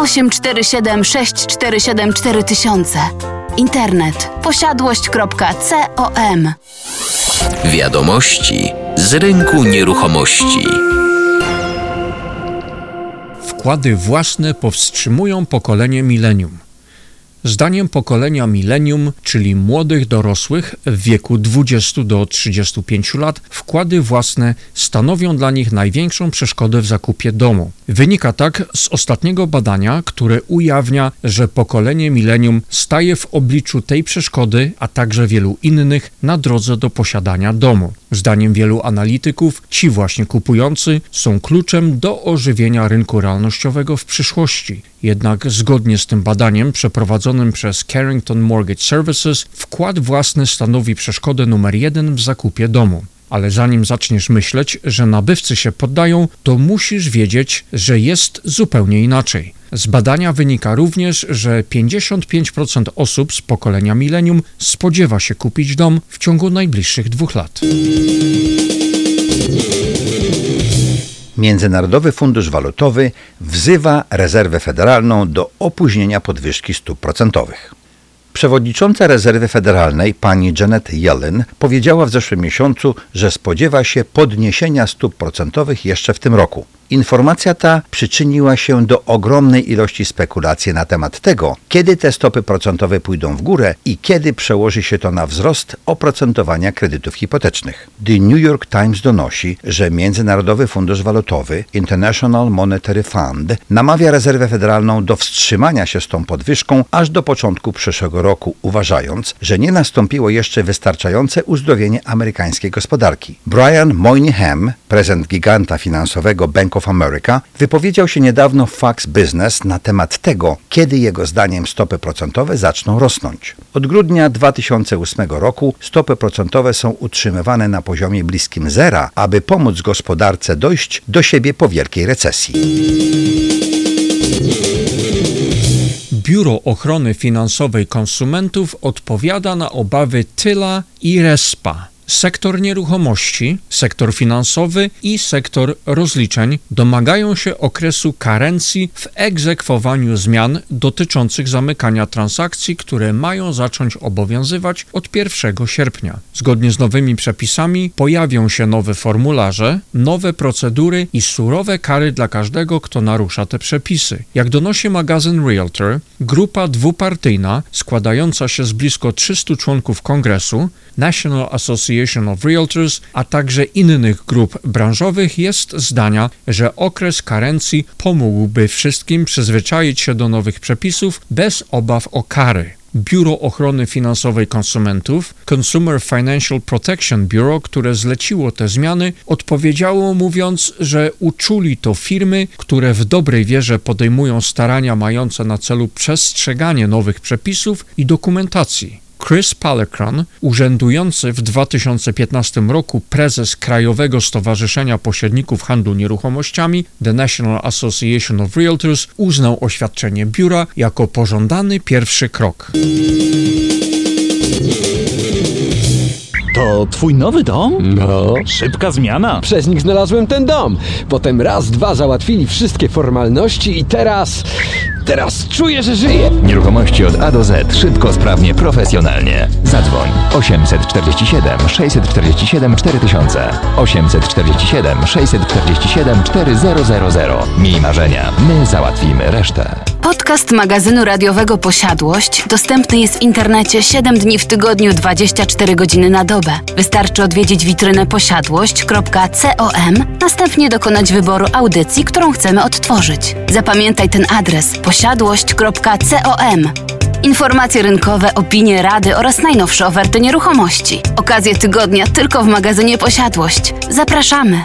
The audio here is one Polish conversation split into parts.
847 647 4000 Internet posiadłość.com Wiadomości z rynku nieruchomości. Wkłady własne powstrzymują pokolenie milenium. Zdaniem pokolenia milenium, czyli młodych dorosłych w wieku 20 do 35 lat, wkłady własne stanowią dla nich największą przeszkodę w zakupie domu. Wynika tak z ostatniego badania, które ujawnia, że pokolenie milenium staje w obliczu tej przeszkody, a także wielu innych na drodze do posiadania domu. Zdaniem wielu analityków, ci właśnie kupujący są kluczem do ożywienia rynku realnościowego w przyszłości. Jednak zgodnie z tym badaniem przeprowadzonym przez Carrington Mortgage Services, wkład własny stanowi przeszkodę numer jeden w zakupie domu. Ale zanim zaczniesz myśleć, że nabywcy się poddają, to musisz wiedzieć, że jest zupełnie inaczej. Z badania wynika również, że 55% osób z pokolenia milenium spodziewa się kupić dom w ciągu najbliższych dwóch lat. Międzynarodowy Fundusz Walutowy wzywa rezerwę federalną do opóźnienia podwyżki stóp procentowych. Przewodnicząca rezerwy federalnej pani Janet Yellen powiedziała w zeszłym miesiącu, że spodziewa się podniesienia stóp procentowych jeszcze w tym roku. Informacja ta przyczyniła się do ogromnej ilości spekulacji na temat tego, kiedy te stopy procentowe pójdą w górę i kiedy przełoży się to na wzrost oprocentowania kredytów hipotecznych. The New York Times donosi, że Międzynarodowy Fundusz Walutowy International Monetary Fund namawia rezerwę federalną do wstrzymania się z tą podwyżką aż do początku przyszłego roku, uważając, że nie nastąpiło jeszcze wystarczające uzdrowienie amerykańskiej gospodarki. Brian Moynihan, prezent giganta finansowego Bank of of America, wypowiedział się niedawno w Fox Business na temat tego, kiedy jego zdaniem stopy procentowe zaczną rosnąć. Od grudnia 2008 roku stopy procentowe są utrzymywane na poziomie bliskim zera, aby pomóc gospodarce dojść do siebie po wielkiej recesji. Biuro Ochrony Finansowej Konsumentów odpowiada na obawy Tyla i Respa. Sektor nieruchomości, sektor finansowy i sektor rozliczeń domagają się okresu karencji w egzekwowaniu zmian dotyczących zamykania transakcji, które mają zacząć obowiązywać od 1 sierpnia. Zgodnie z nowymi przepisami pojawią się nowe formularze, nowe procedury i surowe kary dla każdego, kto narusza te przepisy. Jak donosi magazyn Realtor, grupa dwupartyjna składająca się z blisko 300 członków kongresu National Association of Realtors, a także innych grup branżowych jest zdania, że okres karencji pomógłby wszystkim przyzwyczaić się do nowych przepisów bez obaw o kary. Biuro Ochrony Finansowej Konsumentów, Consumer Financial Protection Bureau, które zleciło te zmiany, odpowiedziało mówiąc, że uczuli to firmy, które w dobrej wierze podejmują starania mające na celu przestrzeganie nowych przepisów i dokumentacji. Chris Palecron, urzędujący w 2015 roku prezes Krajowego Stowarzyszenia Pośredników Handlu Nieruchomościami The National Association of Realtors, uznał oświadczenie biura jako pożądany pierwszy krok. To twój nowy dom? No, Szybka zmiana. przez nich znalazłem ten dom. Potem raz, dwa załatwili wszystkie formalności i teraz... Teraz czuję, że żyję. Nieruchomości od A do Z. Szybko, sprawnie, profesjonalnie. Zadzwoń 847 647 4000 847 647 4000. Miej marzenia, my załatwimy resztę. Podcast magazynu radiowego Posiadłość dostępny jest w internecie 7 dni w tygodniu 24 godziny na dobę. Wystarczy odwiedzić witrynę posiadłość.com, następnie dokonać wyboru audycji, którą chcemy odtworzyć. Zapamiętaj ten adres posiadłość.com. Informacje rynkowe, opinie, rady oraz najnowsze oferty nieruchomości. Okazje tygodnia tylko w magazynie Posiadłość. Zapraszamy!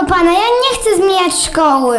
tego pana, ja nie chcę zmieniać szkoły.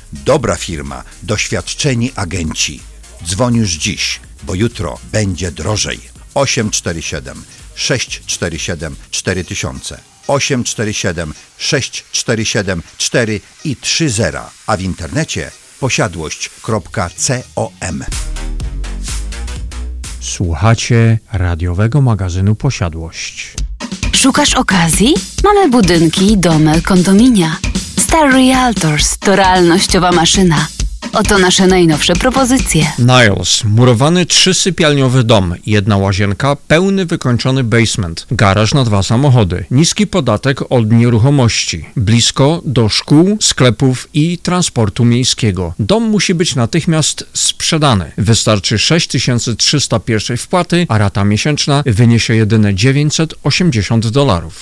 Dobra firma, doświadczeni agenci. Dzwoń już dziś, bo jutro będzie drożej. 847 647 4000 847 647 4 i 30, a w internecie posiadłość.com. Słuchacie radiowego magazynu Posiadłość. Szukasz okazji? Mamy budynki, domy, kondominia. Star Realtors to realnościowa maszyna. Oto nasze najnowsze propozycje. Niles, murowany trzysypialniowy dom, jedna łazienka, pełny wykończony basement, garaż na dwa samochody, niski podatek od nieruchomości, blisko do szkół, sklepów i transportu miejskiego. Dom musi być natychmiast sprzedany. Wystarczy 6300 pierwszej wpłaty, a rata miesięczna wyniesie jedynie 980 dolarów.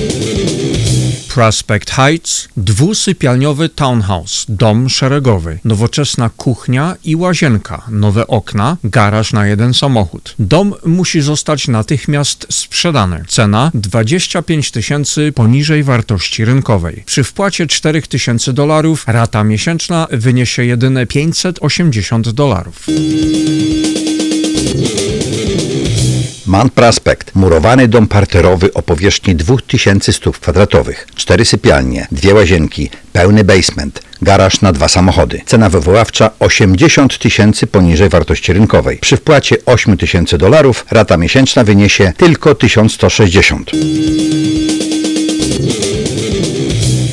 Prospect Heights, dwusypialniowy townhouse, dom szeregowy, nowoczesna kuchnia i łazienka, nowe okna, garaż na jeden samochód. Dom musi zostać natychmiast sprzedany. Cena 25 tysięcy poniżej wartości rynkowej. Przy wpłacie 4 tysięcy dolarów rata miesięczna wyniesie jedynie 580 dolarów. Man Prospect. Murowany dom parterowy o powierzchni 2000 stóp kwadratowych. Cztery sypialnie, dwie łazienki, pełny basement, garaż na dwa samochody. Cena wywoławcza 80 tysięcy poniżej wartości rynkowej. Przy wpłacie 8 tysięcy dolarów rata miesięczna wyniesie tylko 1160.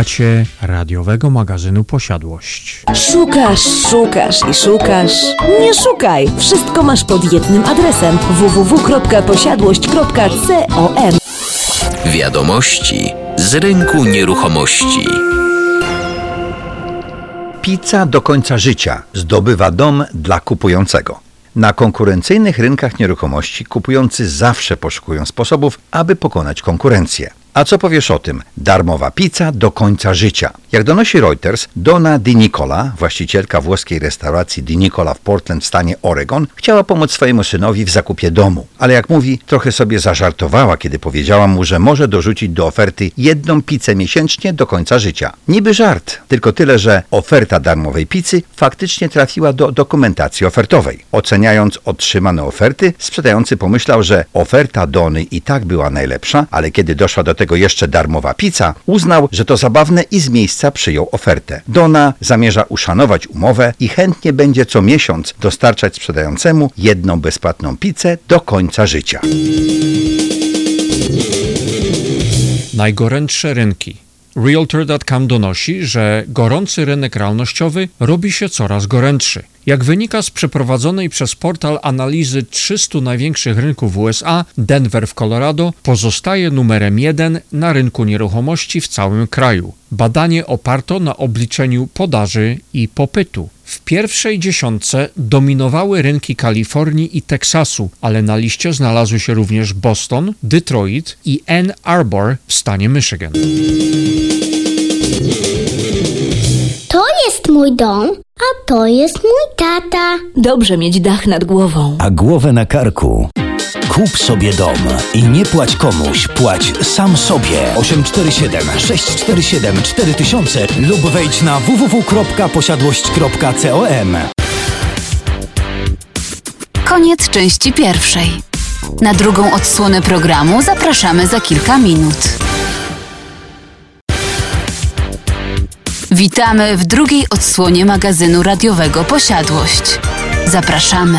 Słuchacie radiowego magazynu Posiadłość. Szukasz, szukasz i szukasz. Nie szukaj! Wszystko masz pod jednym adresem www.posiadłość.com. Wiadomości z rynku nieruchomości. Pizza do końca życia zdobywa dom dla kupującego. Na konkurencyjnych rynkach nieruchomości kupujący zawsze poszukują sposobów, aby pokonać konkurencję. A co powiesz o tym? Darmowa pizza do końca życia. Jak donosi Reuters, Donna Di Nicola, właścicielka włoskiej restauracji Di Nicola w Portland w stanie Oregon, chciała pomóc swojemu synowi w zakupie domu. Ale jak mówi, trochę sobie zażartowała, kiedy powiedziała mu, że może dorzucić do oferty jedną pizzę miesięcznie do końca życia. Niby żart, tylko tyle, że oferta darmowej pizzy faktycznie trafiła do dokumentacji ofertowej. Oceniając otrzymane oferty, sprzedający pomyślał, że oferta Dony i tak była najlepsza, ale kiedy doszła do tego jeszcze darmowa pizza, uznał, że to zabawne i z miejsca przyjął ofertę. Dona zamierza uszanować umowę i chętnie będzie co miesiąc dostarczać sprzedającemu jedną bezpłatną pizzę do końca życia. Najgorętsze rynki. Realtor.com donosi, że gorący rynek realnościowy robi się coraz gorętszy. Jak wynika z przeprowadzonej przez portal analizy 300 największych rynków USA, Denver w Colorado pozostaje numerem jeden na rynku nieruchomości w całym kraju. Badanie oparto na obliczeniu podaży i popytu. W pierwszej dziesiątce dominowały rynki Kalifornii i Teksasu, ale na liście znalazły się również Boston, Detroit i Ann Arbor w stanie Michigan. To jest mój dom, a to jest mój tata. Dobrze mieć dach nad głową. a głowę na karku. Kup sobie dom i nie płać komuś, płać sam sobie. 847 647 4000 lub wejdź na www.posiadłość.com. Koniec części pierwszej. Na drugą odsłonę programu zapraszamy za kilka minut. Witamy w drugiej odsłonie magazynu radiowego Posiadłość. Zapraszamy.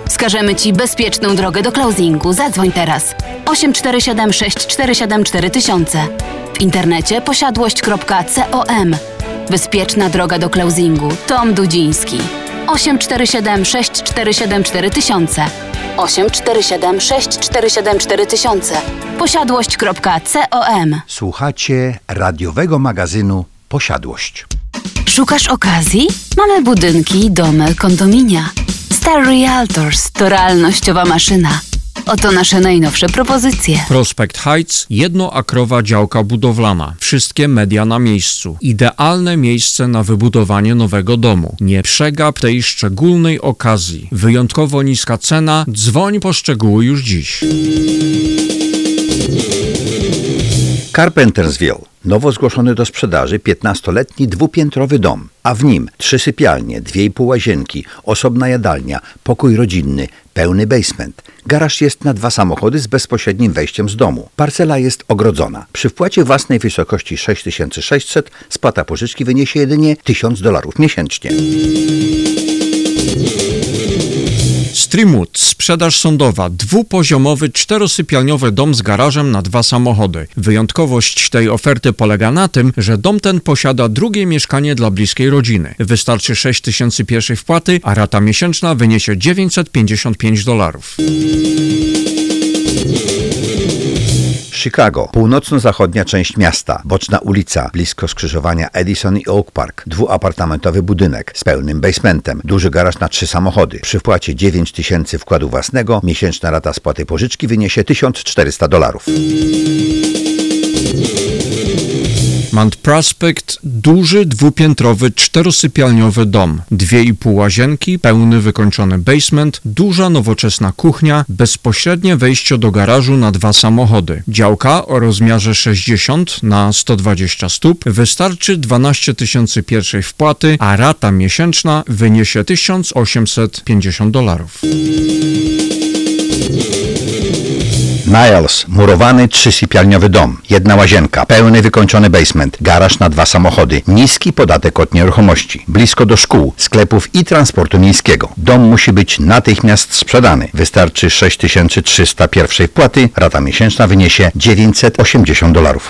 Wskażemy Ci bezpieczną drogę do closingu. Zadzwoń teraz. 847 647 4000. W internecie posiadłość.com. Bezpieczna droga do closingu. Tom Dudziński. 847 647 4000. 847 647 4000. Posiadłość.com. Słuchacie radiowego magazynu Posiadłość. Szukasz okazji? Mamy budynki, domy, kondominia. Star Realtors to realnościowa maszyna. Oto nasze najnowsze propozycje. Prospect Heights, jednoakrowa działka budowlana. Wszystkie media na miejscu. Idealne miejsce na wybudowanie nowego domu. Nie przegap tej szczególnej okazji. Wyjątkowo niska cena. Dzwoń po szczegóły już dziś. Carpentersville. Nowo zgłoszony do sprzedaży 15-letni dwupiętrowy dom, a w nim trzy sypialnie, dwie i pół łazienki, osobna jadalnia, pokój rodzinny, pełny basement. Garaż jest na dwa samochody z bezpośrednim wejściem z domu. Parcela jest ogrodzona. Przy wpłacie własnej wysokości 6600 spłata pożyczki wyniesie jedynie 1000 dolarów miesięcznie. Streamwood, sprzedaż sądowa, dwupoziomowy, czterosypialniowy dom z garażem na dwa samochody. Wyjątkowość tej oferty polega na tym, że dom ten posiada drugie mieszkanie dla bliskiej rodziny. Wystarczy 6 tysięcy pierwszej wpłaty, a rata miesięczna wyniesie 955 dolarów. Chicago, północno-zachodnia część miasta, boczna ulica, blisko skrzyżowania Edison i Oak Park, dwuapartamentowy budynek z pełnym basementem, duży garaż na trzy samochody. Przy wpłacie 9 tysięcy wkładu własnego, miesięczna rata spłaty pożyczki wyniesie 1400 dolarów. Mount Prospect, duży, dwupiętrowy, czterosypialniowy dom. Dwie i pół łazienki, pełny wykończony basement, duża nowoczesna kuchnia, bezpośrednie wejście do garażu na dwa samochody. Działka o rozmiarze 60 na 120 stóp wystarczy 12 tysięcy pierwszej wpłaty, a rata miesięczna wyniesie 1850 dolarów. Niles, murowany trzysypialniowy dom, jedna łazienka, pełny wykończony basement, garaż na dwa samochody, niski podatek od nieruchomości, blisko do szkół, sklepów i transportu miejskiego. Dom musi być natychmiast sprzedany. Wystarczy 6300 pierwszej wpłaty, rata miesięczna wyniesie 980 dolarów.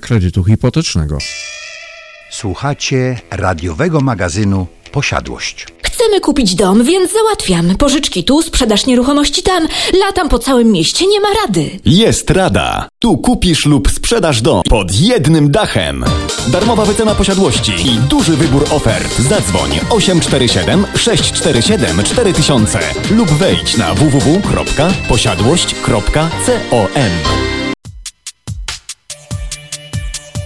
kredytu hipotecznego. Słuchacie radiowego magazynu Posiadłość. Chcemy kupić dom, więc załatwiam. Pożyczki tu, sprzedaż nieruchomości tam. Latam po całym mieście, nie ma rady. Jest rada. Tu kupisz lub sprzedasz dom pod jednym dachem. Darmowa wycena posiadłości i duży wybór ofert. Zadzwoń 847 647 4000 lub wejdź na www.posiadłość.com.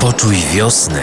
Poczuj wiosnę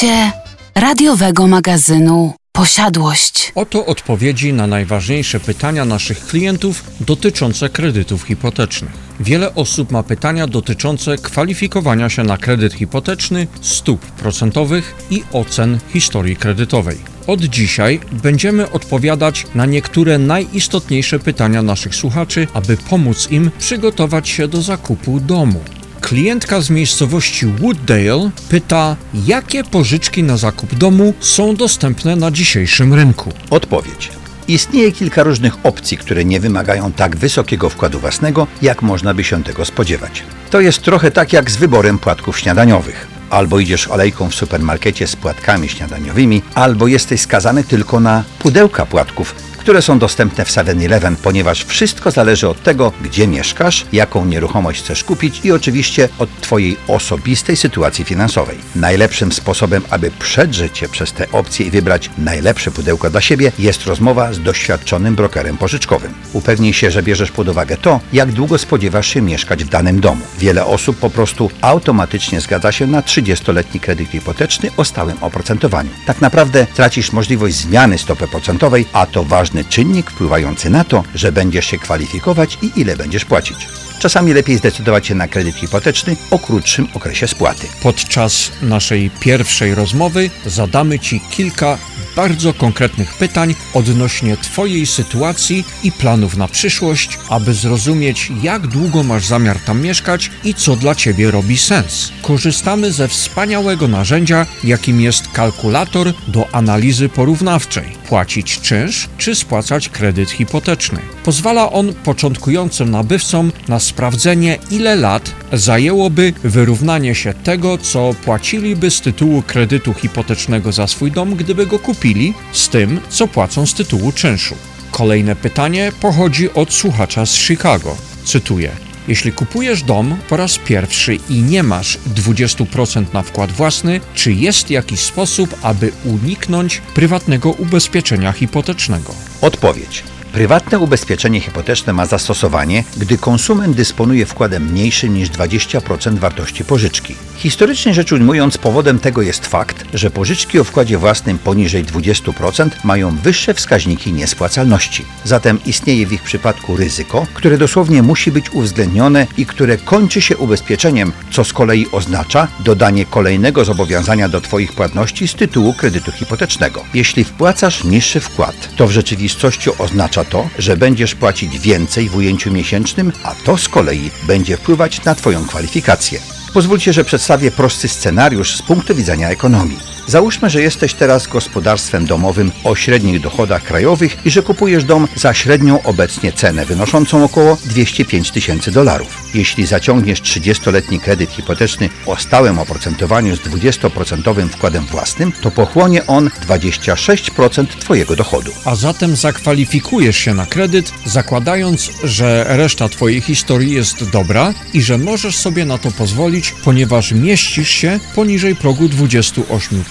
Słuchacie radiowego magazynu Posiadłość. Oto odpowiedzi na najważniejsze pytania naszych klientów dotyczące kredytów hipotecznych. Wiele osób ma pytania dotyczące kwalifikowania się na kredyt hipoteczny, stóp procentowych i ocen historii kredytowej. Od dzisiaj będziemy odpowiadać na niektóre najistotniejsze pytania naszych słuchaczy, aby pomóc im przygotować się do zakupu domu. Klientka z miejscowości Wooddale pyta, jakie pożyczki na zakup domu są dostępne na dzisiejszym rynku. Odpowiedź. Istnieje kilka różnych opcji, które nie wymagają tak wysokiego wkładu własnego, jak można by się tego spodziewać. To jest trochę tak jak z wyborem płatków śniadaniowych. Albo idziesz olejką w supermarkecie z płatkami śniadaniowymi, albo jesteś skazany tylko na pudełka płatków, które są dostępne w 7-Eleven, ponieważ wszystko zależy od tego, gdzie mieszkasz, jaką nieruchomość chcesz kupić i oczywiście od Twojej osobistej sytuacji finansowej. Najlepszym sposobem, aby przedrzeć się przez te opcje i wybrać najlepsze pudełko dla siebie, jest rozmowa z doświadczonym brokerem pożyczkowym. Upewnij się, że bierzesz pod uwagę to, jak długo spodziewasz się mieszkać w danym domu. Wiele osób po prostu automatycznie zgadza się na 30-letni kredyt hipoteczny o stałym oprocentowaniu. Tak naprawdę tracisz możliwość zmiany stopy procentowej, a to ważny czynnik wpływający na to, że będziesz się kwalifikować i ile będziesz płacić. Czasami lepiej zdecydować się na kredyt hipoteczny o krótszym okresie spłaty. Podczas naszej pierwszej rozmowy zadamy Ci kilka bardzo konkretnych pytań odnośnie Twojej sytuacji i planów na przyszłość, aby zrozumieć, jak długo masz zamiar tam mieszkać i co dla Ciebie robi sens. Korzystamy ze wspaniałego narzędzia, jakim jest kalkulator do analizy porównawczej. Płacić czynsz czy spłacać kredyt hipoteczny. Pozwala on początkującym nabywcom na sprawdzenie, ile lat zajęłoby wyrównanie się tego, co płaciliby z tytułu kredytu hipotecznego za swój dom, gdyby go kupili, z tym, co płacą z tytułu czynszu. Kolejne pytanie pochodzi od słuchacza z Chicago. Cytuję. Jeśli kupujesz dom po raz pierwszy i nie masz 20% na wkład własny, czy jest jakiś sposób, aby uniknąć prywatnego ubezpieczenia hipotecznego? Odpowiedź. Prywatne ubezpieczenie hipoteczne ma zastosowanie, gdy konsument dysponuje wkładem mniejszym niż 20% wartości pożyczki. Historycznie rzecz ujmując, powodem tego jest fakt, że pożyczki o wkładzie własnym poniżej 20% mają wyższe wskaźniki niespłacalności. Zatem istnieje w ich przypadku ryzyko, które dosłownie musi być uwzględnione i które kończy się ubezpieczeniem, co z kolei oznacza dodanie kolejnego zobowiązania do Twoich płatności z tytułu kredytu hipotecznego. Jeśli wpłacasz niższy wkład, to w rzeczywistości oznacza to, że będziesz płacić więcej w ujęciu miesięcznym, a to z kolei będzie wpływać na Twoją kwalifikację. Pozwólcie, że przedstawię prosty scenariusz z punktu widzenia ekonomii. Załóżmy, że jesteś teraz gospodarstwem domowym o średnich dochodach krajowych i że kupujesz dom za średnią obecnie cenę wynoszącą około 205 tysięcy dolarów. Jeśli zaciągniesz 30-letni kredyt hipoteczny o stałym oprocentowaniu z 20% wkładem własnym, to pochłonie on 26% Twojego dochodu. A zatem zakwalifikujesz się na kredyt, zakładając, że reszta Twojej historii jest dobra i że możesz sobie na to pozwolić, ponieważ mieścisz się poniżej progu 28%.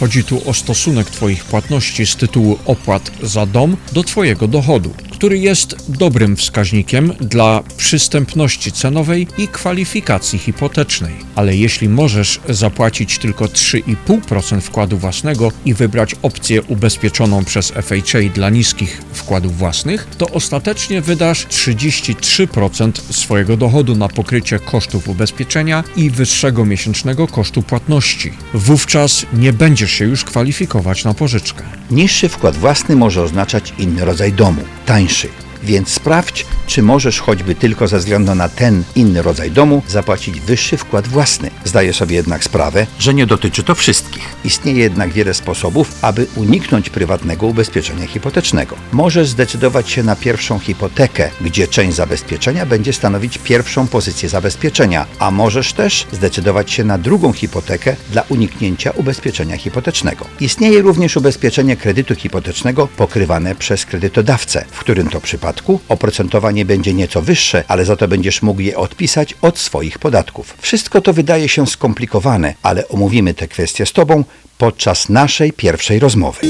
Chodzi tu o stosunek Twoich płatności z tytułu opłat za dom do Twojego dochodu, który jest dobrym wskaźnikiem dla przystępności cenowej i kwalifikacji hipotecznej. Ale jeśli możesz zapłacić tylko 3,5% wkładu własnego i wybrać opcję ubezpieczoną przez FHA dla niskich wkładów własnych, to ostatecznie wydasz 33% swojego dochodu na pokrycie kosztów ubezpieczenia i wyższego miesięcznego kosztu płatności. Wówczas nie będziesz się już kwalifikować na pożyczkę. Niższy wkład własny może oznaczać inny rodzaj domu, tańszy. lyncher. Więc sprawdź, czy możesz choćby tylko ze względu na ten inny rodzaj domu zapłacić wyższy wkład własny. Zdaję sobie jednak sprawę, że nie dotyczy to wszystkich. Istnieje jednak wiele sposobów, aby uniknąć prywatnego ubezpieczenia hipotecznego. Możesz zdecydować się na pierwszą hipotekę, gdzie część zabezpieczenia będzie stanowić pierwszą pozycję zabezpieczenia, a możesz też zdecydować się na drugą hipotekę dla uniknięcia ubezpieczenia hipotecznego. Istnieje również ubezpieczenie kredytu hipotecznego pokrywane przez kredytodawcę, w którym to przypadku oprocentowanie będzie nieco wyższe, ale za to będziesz mógł je odpisać od swoich podatków. Wszystko to wydaje się skomplikowane, ale omówimy te kwestie z Tobą podczas naszej pierwszej rozmowy.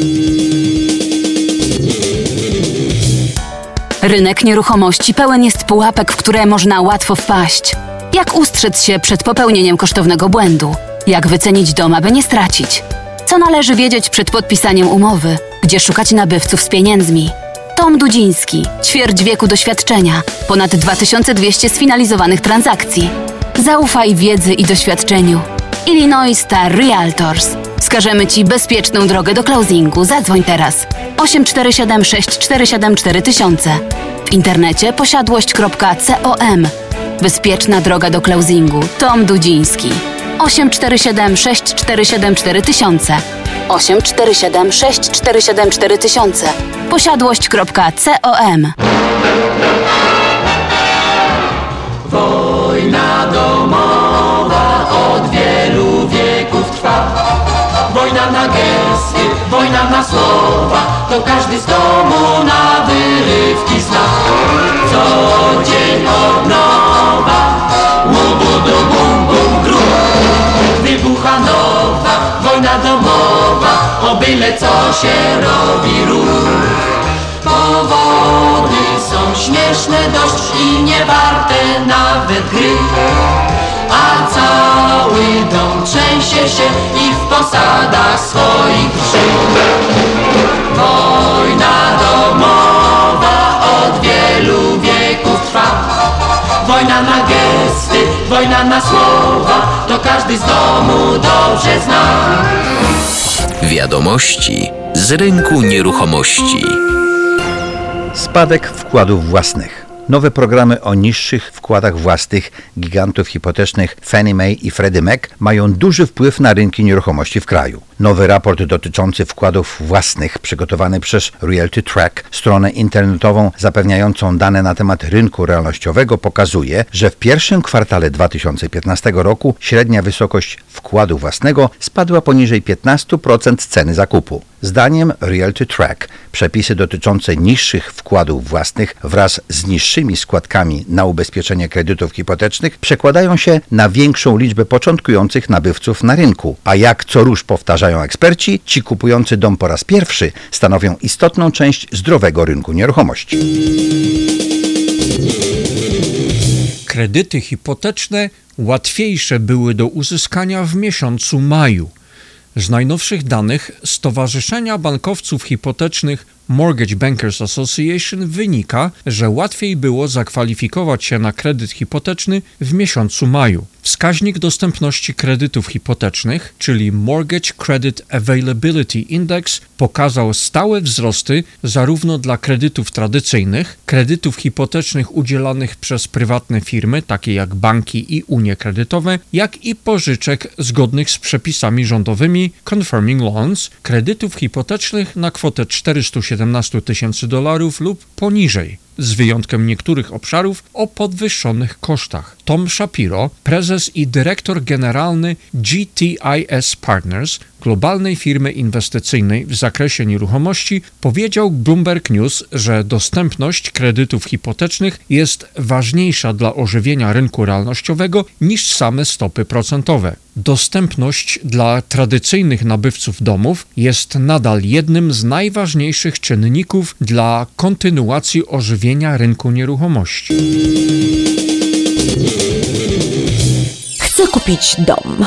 Rynek nieruchomości pełen jest pułapek, w które można łatwo wpaść. Jak ustrzec się przed popełnieniem kosztownego błędu? Jak wycenić dom, aby nie stracić? Co należy wiedzieć przed podpisaniem umowy? Gdzie szukać nabywców z pieniędzmi? Tom Dudziński, ćwierć wieku doświadczenia, ponad 2200 sfinalizowanych transakcji. Zaufaj wiedzy i doświadczeniu. Illinois Star Realtors. Wskażemy Ci bezpieczną drogę do closingu. Zadzwoń teraz. 847 647 4000. W internecie posiadłość.com. Bezpieczna droga do closingu. Tom Dudziński. 847 647 4000. 847 647 4000. Posiadłość.com. Wojna domowa od wielu wieków trwa. Wojna na gesty, wojna na słowa, to każdy z domu na wyrywki zna. Co dzień od byle co się robi. Ruch. Powody są śmieszne dość i niewarte nawet gry. A cały dom trzęsie się i w posadach swoich drży Wojna domowa od wielu wieków trwa. Wojna na gesty, wojna na słowa To każdy z domu dobrze zna Wiadomości z rynku nieruchomości. Spadek wkładów własnych. Nowe programy o niższych wkładach własnych gigantów hipotecznych Fannie Mae i Freddie Mac mają duży wpływ na rynki nieruchomości w kraju. Nowy raport dotyczący wkładów własnych przygotowany przez Realty Track, stronę internetową zapewniającą dane na temat rynku realnościowego pokazuje, że w pierwszym kwartale 2015 roku średnia wysokość wkładu własnego spadła poniżej 15% ceny zakupu. Zdaniem Realty Track przepisy dotyczące niższych wkładów własnych wraz z niższymi składkami na ubezpieczenie kredytów hipotecznych przekładają się na większą liczbę początkujących nabywców na rynku. A jak co róż powtarzają eksperci, ci kupujący dom po raz pierwszy stanowią istotną część zdrowego rynku nieruchomości. Kredyty hipoteczne łatwiejsze były do uzyskania w miesiącu maju. Z najnowszych danych Stowarzyszenia Bankowców Hipotecznych Mortgage Bankers Association wynika, że łatwiej było zakwalifikować się na kredyt hipoteczny w miesiącu maju. Wskaźnik dostępności kredytów hipotecznych, czyli Mortgage Credit Availability Index, pokazał stałe wzrosty zarówno dla kredytów tradycyjnych, kredytów hipotecznych udzielanych przez prywatne firmy, takie jak banki i unie kredytowe, jak i pożyczek zgodnych z przepisami rządowymi Confirming Loans, kredytów hipotecznych na kwotę 417 tysięcy dolarów lub poniżej z wyjątkiem niektórych obszarów o podwyższonych kosztach. Tom Shapiro, prezes i dyrektor generalny GTIS Partners, globalnej firmy inwestycyjnej w zakresie nieruchomości, powiedział Bloomberg News, że dostępność kredytów hipotecznych jest ważniejsza dla ożywienia rynku realnościowego niż same stopy procentowe. Dostępność dla tradycyjnych nabywców domów jest nadal jednym z najważniejszych czynników dla kontynuacji ożywienia rynku nieruchomości. Chcę kupić dom.